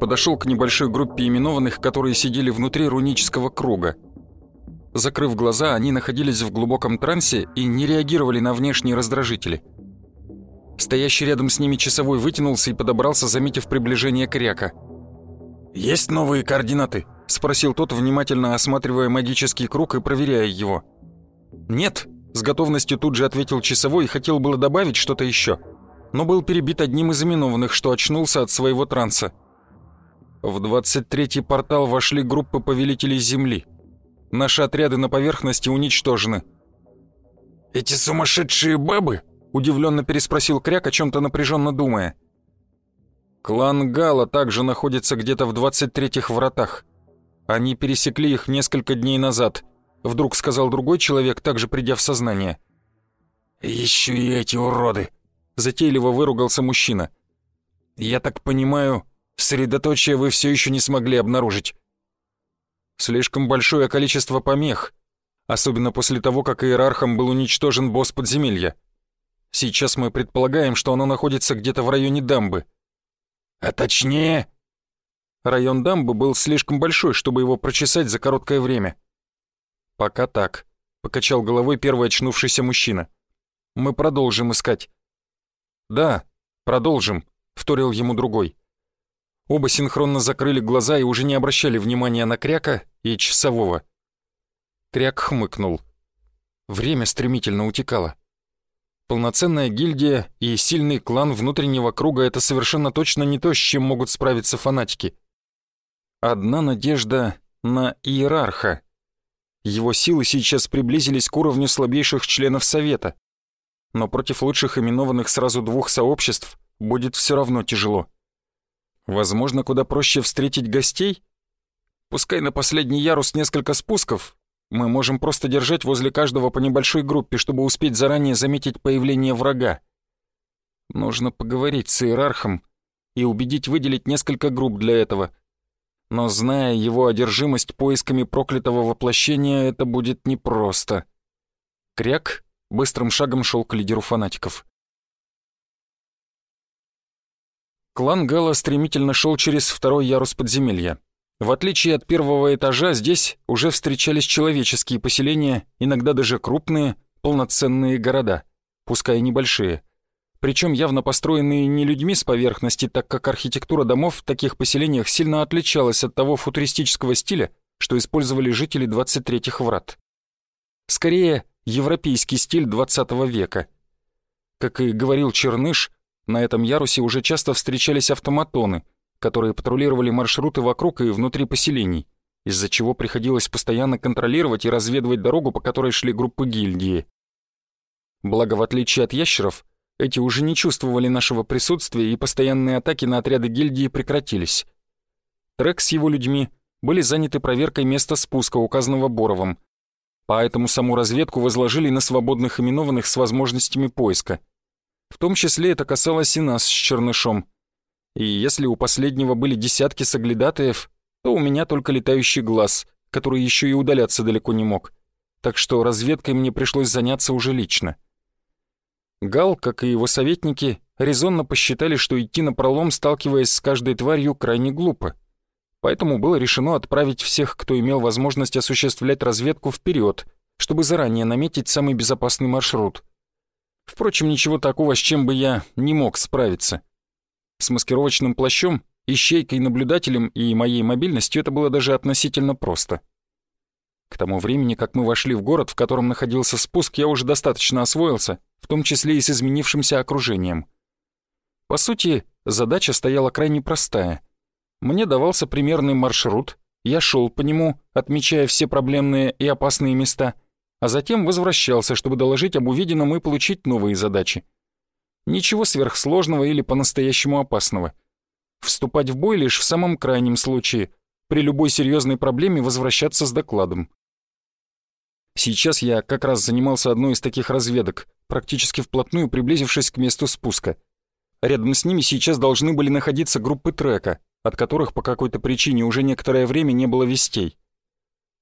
подошел к небольшой группе именованных, которые сидели внутри рунического круга. Закрыв глаза, они находились в глубоком трансе и не реагировали на внешние раздражители. Стоящий рядом с ними часовой вытянулся и подобрался, заметив приближение Кряка. «Есть новые координаты?» — спросил тот, внимательно осматривая магический круг и проверяя его. «Нет», — с готовностью тут же ответил часовой и хотел было добавить что-то еще но был перебит одним из именованных, что очнулся от своего транса. В 23-й портал вошли группы повелителей Земли. Наши отряды на поверхности уничтожены. «Эти сумасшедшие бабы?» — удивленно переспросил Кряк, о чем-то напряженно думая. «Клан Гала также находится где-то в 23-х вратах. Они пересекли их несколько дней назад», — вдруг сказал другой человек, также придя в сознание. «Еще и эти уроды!» Затейливо выругался мужчина. «Я так понимаю, средоточие вы все еще не смогли обнаружить?» «Слишком большое количество помех, особенно после того, как иерархом был уничтожен босс подземелья. Сейчас мы предполагаем, что оно находится где-то в районе дамбы». «А точнее...» Район дамбы был слишком большой, чтобы его прочесать за короткое время. «Пока так», — покачал головой первый очнувшийся мужчина. «Мы продолжим искать. «Да, продолжим», — вторил ему другой. Оба синхронно закрыли глаза и уже не обращали внимания на Кряка и Часового. Кряк хмыкнул. Время стремительно утекало. Полноценная гильдия и сильный клан внутреннего круга — это совершенно точно не то, с чем могут справиться фанатики. Одна надежда на иерарха. Его силы сейчас приблизились к уровню слабейших членов Совета но против лучших именованных сразу двух сообществ будет все равно тяжело. Возможно, куда проще встретить гостей? Пускай на последний ярус несколько спусков, мы можем просто держать возле каждого по небольшой группе, чтобы успеть заранее заметить появление врага. Нужно поговорить с иерархом и убедить выделить несколько групп для этого. Но зная его одержимость поисками проклятого воплощения, это будет непросто. Кряк быстрым шагом шел к лидеру фанатиков. Клан Гала стремительно шел через второй ярус подземелья. В отличие от первого этажа, здесь уже встречались человеческие поселения, иногда даже крупные, полноценные города, пускай небольшие. Причем явно построенные не людьми с поверхности, так как архитектура домов в таких поселениях сильно отличалась от того футуристического стиля, что использовали жители 23-х врат. Скорее, европейский стиль 20 века. Как и говорил Черныш, на этом ярусе уже часто встречались автоматоны, которые патрулировали маршруты вокруг и внутри поселений, из-за чего приходилось постоянно контролировать и разведывать дорогу, по которой шли группы гильдии. Благо, в отличие от ящеров, эти уже не чувствовали нашего присутствия, и постоянные атаки на отряды гильдии прекратились. Трек с его людьми были заняты проверкой места спуска, указанного Боровым, поэтому саму разведку возложили на свободных именованных с возможностями поиска. В том числе это касалось и нас с Чернышом. И если у последнего были десятки соглядатаев, то у меня только летающий глаз, который еще и удаляться далеко не мог. Так что разведкой мне пришлось заняться уже лично. Гал, как и его советники, резонно посчитали, что идти на пролом, сталкиваясь с каждой тварью, крайне глупо поэтому было решено отправить всех, кто имел возможность осуществлять разведку вперед, чтобы заранее наметить самый безопасный маршрут. Впрочем, ничего такого, с чем бы я не мог справиться. С маскировочным плащом, ищейкой, наблюдателем и моей мобильностью это было даже относительно просто. К тому времени, как мы вошли в город, в котором находился спуск, я уже достаточно освоился, в том числе и с изменившимся окружением. По сути, задача стояла крайне простая — мне давался примерный маршрут, я шел по нему, отмечая все проблемные и опасные места, а затем возвращался, чтобы доложить об увиденном и получить новые задачи. Ничего сверхсложного или по-настоящему опасного. Вступать в бой лишь в самом крайнем случае, при любой серьезной проблеме возвращаться с докладом. Сейчас я как раз занимался одной из таких разведок, практически вплотную приблизившись к месту спуска. Рядом с ними сейчас должны были находиться группы трека, от которых по какой-то причине уже некоторое время не было вестей.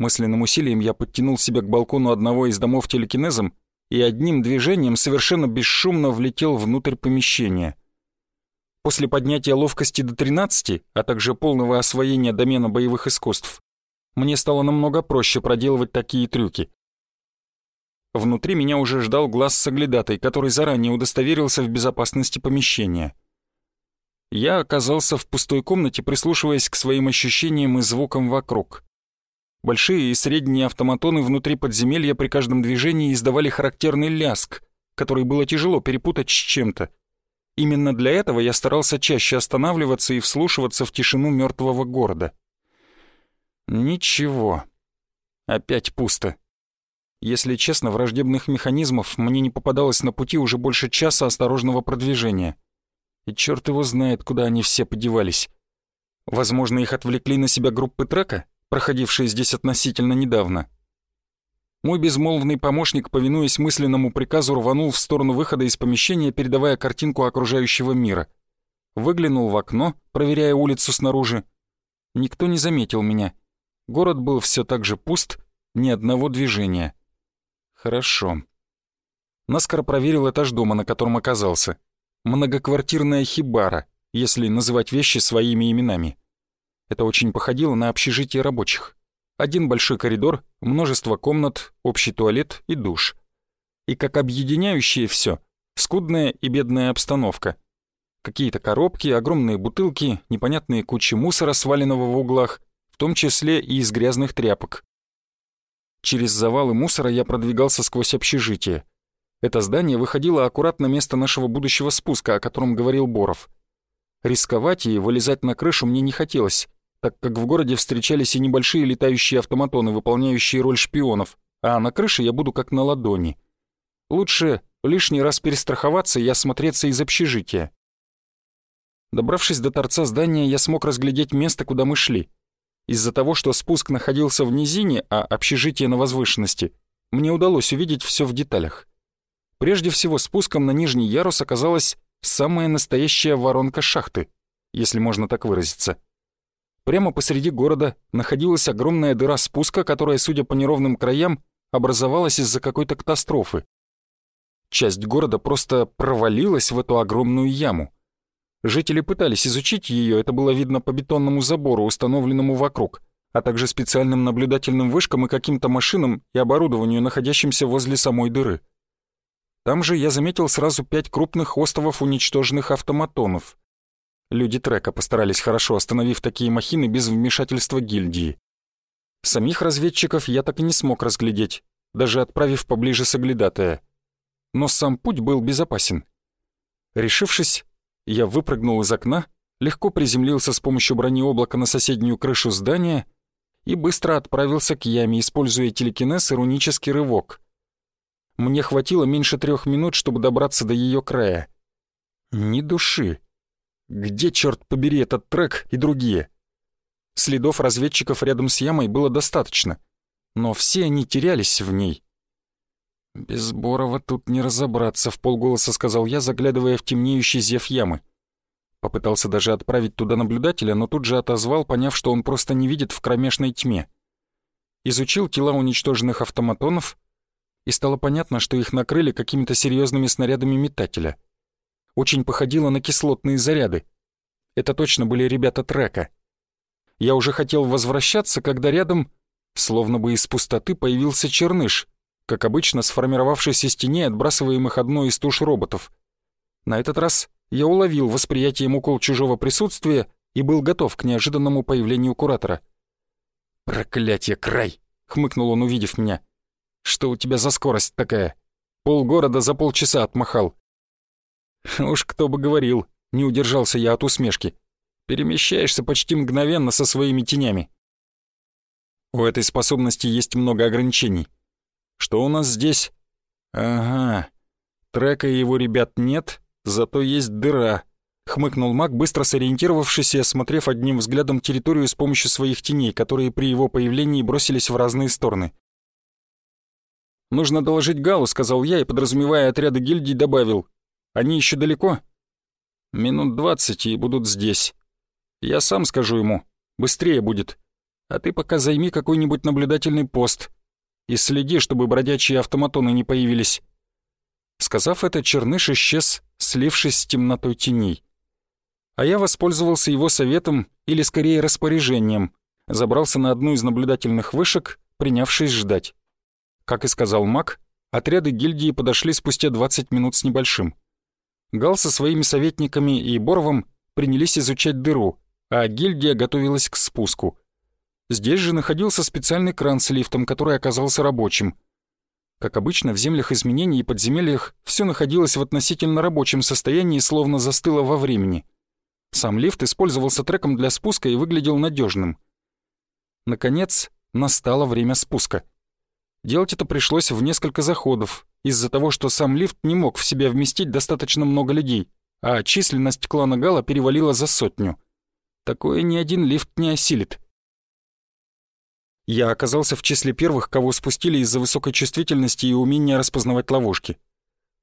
Мысленным усилием я подтянул себя к балкону одного из домов телекинезом и одним движением совершенно бесшумно влетел внутрь помещения. После поднятия ловкости до 13, а также полного освоения домена боевых искусств, мне стало намного проще проделывать такие трюки. Внутри меня уже ждал глаз с оглядатой, который заранее удостоверился в безопасности помещения. Я оказался в пустой комнате, прислушиваясь к своим ощущениям и звукам вокруг. Большие и средние автоматоны внутри подземелья при каждом движении издавали характерный ляск, который было тяжело перепутать с чем-то. Именно для этого я старался чаще останавливаться и вслушиваться в тишину мертвого города. Ничего. Опять пусто. Если честно, враждебных механизмов мне не попадалось на пути уже больше часа осторожного продвижения. И черт его знает, куда они все подевались. Возможно, их отвлекли на себя группы трека, проходившие здесь относительно недавно. Мой безмолвный помощник, повинуясь мысленному приказу, рванул в сторону выхода из помещения, передавая картинку окружающего мира. Выглянул в окно, проверяя улицу снаружи. Никто не заметил меня. Город был все так же пуст, ни одного движения. Хорошо. Наскоро проверил этаж дома, на котором оказался. Многоквартирная хибара, если называть вещи своими именами. Это очень походило на общежитие рабочих. Один большой коридор, множество комнат, общий туалет и душ. И как объединяющее все, скудная и бедная обстановка. Какие-то коробки, огромные бутылки, непонятные кучи мусора, сваленного в углах, в том числе и из грязных тряпок. Через завалы мусора я продвигался сквозь общежитие. Это здание выходило аккуратно на место нашего будущего спуска, о котором говорил Боров. Рисковать и вылезать на крышу мне не хотелось, так как в городе встречались и небольшие летающие автоматоны, выполняющие роль шпионов, а на крыше я буду как на ладони. Лучше лишний раз перестраховаться и осмотреться из общежития. Добравшись до торца здания, я смог разглядеть место, куда мы шли. Из-за того, что спуск находился в низине, а общежитие на возвышенности, мне удалось увидеть все в деталях. Прежде всего, спуском на нижний ярус оказалась самая настоящая воронка шахты, если можно так выразиться. Прямо посреди города находилась огромная дыра спуска, которая, судя по неровным краям, образовалась из-за какой-то катастрофы. Часть города просто провалилась в эту огромную яму. Жители пытались изучить ее, это было видно по бетонному забору, установленному вокруг, а также специальным наблюдательным вышкам и каким-то машинам и оборудованию, находящимся возле самой дыры. Там же я заметил сразу пять крупных островов уничтоженных автоматонов. Люди трека постарались хорошо, остановив такие махины без вмешательства гильдии. Самих разведчиков я так и не смог разглядеть, даже отправив поближе соглядатая. Но сам путь был безопасен. Решившись, я выпрыгнул из окна, легко приземлился с помощью бронеоблака на соседнюю крышу здания и быстро отправился к яме, используя телекинез и рунический рывок. Мне хватило меньше трех минут, чтобы добраться до ее края. Ни души. Где, черт побери, этот трек и другие? Следов разведчиков рядом с ямой было достаточно, но все они терялись в ней. «Без Борова тут не разобраться», — в полголоса сказал я, заглядывая в темнеющий зев ямы. Попытался даже отправить туда наблюдателя, но тут же отозвал, поняв, что он просто не видит в кромешной тьме. Изучил тела уничтоженных автоматонов, и стало понятно, что их накрыли какими-то серьезными снарядами метателя. Очень походило на кислотные заряды. Это точно были ребята трека. Я уже хотел возвращаться, когда рядом, словно бы из пустоты, появился черныш — как обычно, сформировавшейся стене, отбрасываемых одной из туш роботов. На этот раз я уловил восприятием укол чужого присутствия и был готов к неожиданному появлению куратора. «Проклятье, край!» — хмыкнул он, увидев меня. «Что у тебя за скорость такая? Полгорода за полчаса отмахал». «Уж кто бы говорил», — не удержался я от усмешки. «Перемещаешься почти мгновенно со своими тенями». У этой способности есть много ограничений. Что у нас здесь? Ага. Трека и его ребят нет, зато есть дыра. хмыкнул маг, быстро сориентировавшись и осмотрев одним взглядом территорию с помощью своих теней, которые при его появлении бросились в разные стороны. «Нужно доложить Галу», — сказал я и, подразумевая отряды гильдий, добавил. «Они еще далеко?» «Минут двадцать и будут здесь. Я сам скажу ему. Быстрее будет. А ты пока займи какой-нибудь наблюдательный пост и следи, чтобы бродячие автоматоны не появились». Сказав это, Черныш исчез, слившись с темнотой теней а я воспользовался его советом или скорее распоряжением, забрался на одну из наблюдательных вышек, принявшись ждать. Как и сказал маг, отряды гильдии подошли спустя 20 минут с небольшим. Гал со своими советниками и Боровым принялись изучать дыру, а гильдия готовилась к спуску. Здесь же находился специальный кран с лифтом, который оказался рабочим. Как обычно, в землях изменений и подземельях все находилось в относительно рабочем состоянии, словно застыло во времени — сам лифт использовался треком для спуска и выглядел надежным. Наконец, настало время спуска. Делать это пришлось в несколько заходов, из-за того, что сам лифт не мог в себя вместить достаточно много людей, а численность клана Гала перевалила за сотню. Такое ни один лифт не осилит. Я оказался в числе первых, кого спустили из-за высокой чувствительности и умения распознавать ловушки.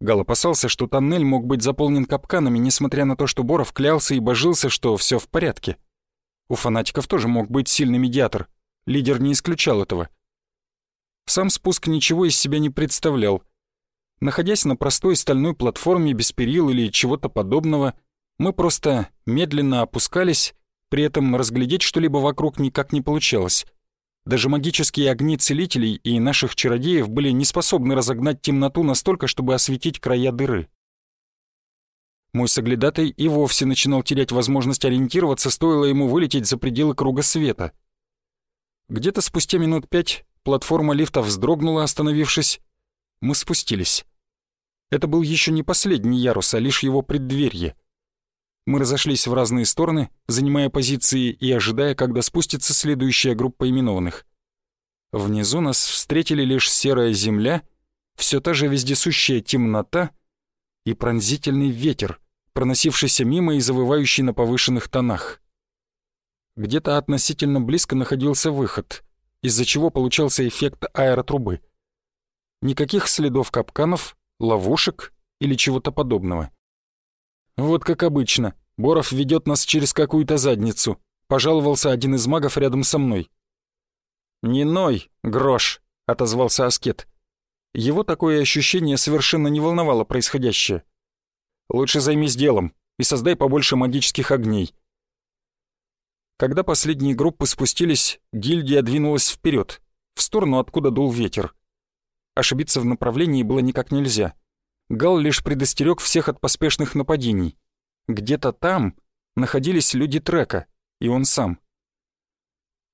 Гал опасался, что тоннель мог быть заполнен капканами, несмотря на то, что Боров клялся и божился, что все в порядке. У фанатиков тоже мог быть сильный медиатор. Лидер не исключал этого. Сам спуск ничего из себя не представлял. Находясь на простой стальной платформе без перил или чего-то подобного, мы просто медленно опускались, при этом разглядеть что-либо вокруг никак не получалось. Даже магические огни целителей и наших чародеев были не способны разогнать темноту настолько, чтобы осветить края дыры. Мой соглядатай и вовсе начинал терять возможность ориентироваться, стоило ему вылететь за пределы круга света. Где-то спустя минут пять платформа лифта вздрогнула, остановившись. Мы спустились. Это был еще не последний ярус, а лишь его преддверье. Мы разошлись в разные стороны, занимая позиции и ожидая, когда спустится следующая группа именованных. Внизу нас встретили лишь серая земля, все та же вездесущая темнота и пронзительный ветер, проносившийся мимо и завывающий на повышенных тонах. Где-то относительно близко находился выход, из-за чего получался эффект аэротрубы. Никаких следов капканов, ловушек или чего-то подобного. «Вот как обычно. Боров ведет нас через какую-то задницу», — пожаловался один из магов рядом со мной. «Не ной, грош», — отозвался Аскет. Его такое ощущение совершенно не волновало происходящее. «Лучше займись делом и создай побольше магических огней». Когда последние группы спустились, гильдия двинулась вперед, в сторону, откуда дул ветер. Ошибиться в направлении было никак нельзя. Гал лишь предостерег всех от поспешных нападений. Где-то там находились люди трека, и он сам.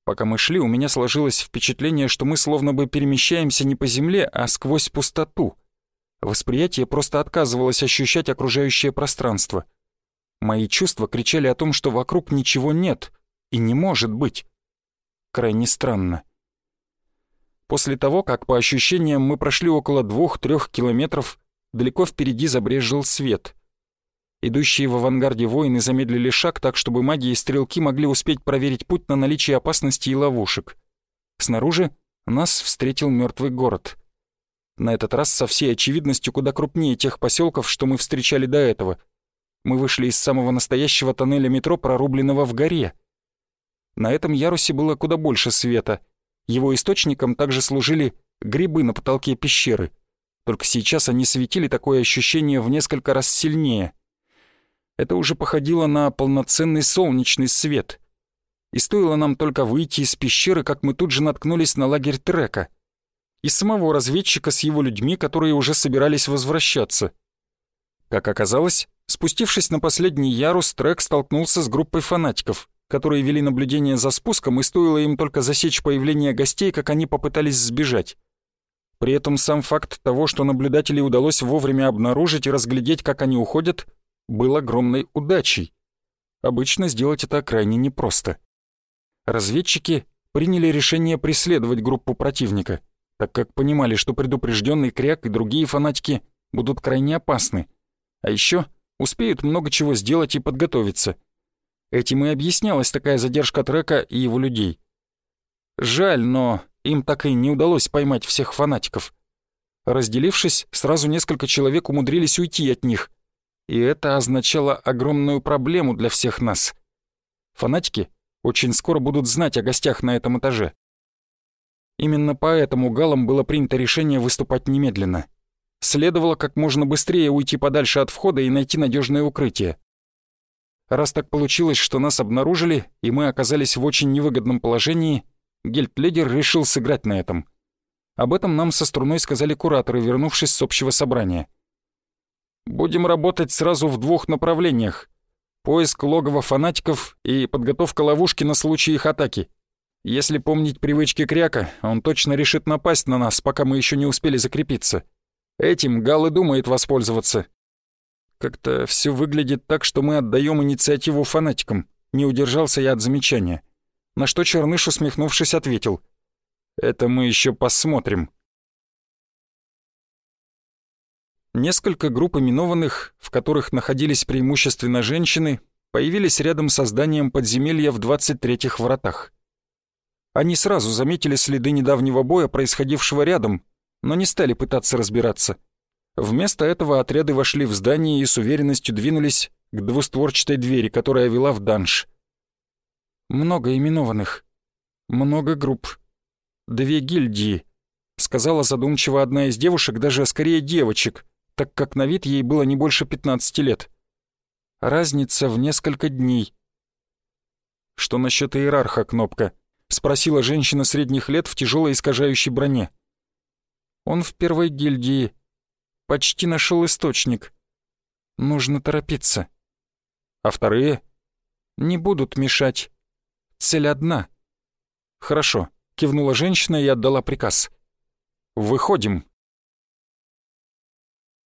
Пока мы шли, у меня сложилось впечатление, что мы словно бы перемещаемся не по земле, а сквозь пустоту. Восприятие просто отказывалось ощущать окружающее пространство. Мои чувства кричали о том, что вокруг ничего нет и не может быть. Крайне странно. После того, как по ощущениям мы прошли около двух-трех километров, далеко впереди забрежил свет. Идущие в авангарде воины замедлили шаг так, чтобы маги и стрелки могли успеть проверить путь на наличие опасности и ловушек. Снаружи нас встретил мертвый город. На этот раз со всей очевидностью куда крупнее тех поселков, что мы встречали до этого. Мы вышли из самого настоящего тоннеля метро, прорубленного в горе. На этом ярусе было куда больше света. Его источником также служили грибы на потолке пещеры — только сейчас они светили такое ощущение в несколько раз сильнее. Это уже походило на полноценный солнечный свет. И стоило нам только выйти из пещеры, как мы тут же наткнулись на лагерь Трека. И самого разведчика с его людьми, которые уже собирались возвращаться. Как оказалось, спустившись на последний ярус, Трек столкнулся с группой фанатиков, которые вели наблюдение за спуском, и стоило им только засечь появление гостей, как они попытались сбежать. При этом сам факт того, что наблюдателей удалось вовремя обнаружить и разглядеть, как они уходят, был огромной удачей. Обычно сделать это крайне непросто. Разведчики приняли решение преследовать группу противника, так как понимали, что предупрежденный Кряк и другие фанатики будут крайне опасны. А еще Успеют много чего сделать и подготовиться. Этим и объяснялась такая задержка трека и его людей. Жаль, но им так и не удалось поймать всех фанатиков. Разделившись, сразу несколько человек умудрились уйти от них. И это означало огромную проблему для всех нас. Фанатики очень скоро будут знать о гостях на этом этаже. Именно поэтому Галам было принято решение выступать немедленно. Следовало как можно быстрее уйти подальше от входа и найти надежное укрытие. Раз так получилось, что нас обнаружили, и мы оказались в очень невыгодном положении, Гельтледер решил сыграть на этом. Об этом нам со струной сказали кураторы, вернувшись с общего собрания. «Будем работать сразу в двух направлениях. Поиск логова фанатиков и подготовка ловушки на случай их атаки. Если помнить привычки Кряка, он точно решит напасть на нас, пока мы еще не успели закрепиться. Этим Гал и думает воспользоваться. Как-то все выглядит так, что мы отдаем инициативу фанатикам. Не удержался я от замечания. На что Черныш, усмехнувшись, ответил. «Это мы еще посмотрим». Несколько групп именованных, в которых находились преимущественно женщины, появились рядом со зданием подземелья в 23-х вратах. Они сразу заметили следы недавнего боя, происходившего рядом, но не стали пытаться разбираться. Вместо этого отряды вошли в здание и с уверенностью двинулись к двустворчатой двери, которая вела в данж. «Много именованных. Много групп. Две гильдии», — сказала задумчиво одна из девушек, даже скорее девочек, так как на вид ей было не больше 15 лет. Разница в несколько дней. «Что насчет иерарха, Кнопка?» — спросила женщина средних лет в тяжелой искажающей броне. Он в первой гильдии. Почти нашел источник. Нужно торопиться. А вторые? Не будут мешать. Цель одна. Хорошо, кивнула женщина и отдала приказ. Выходим.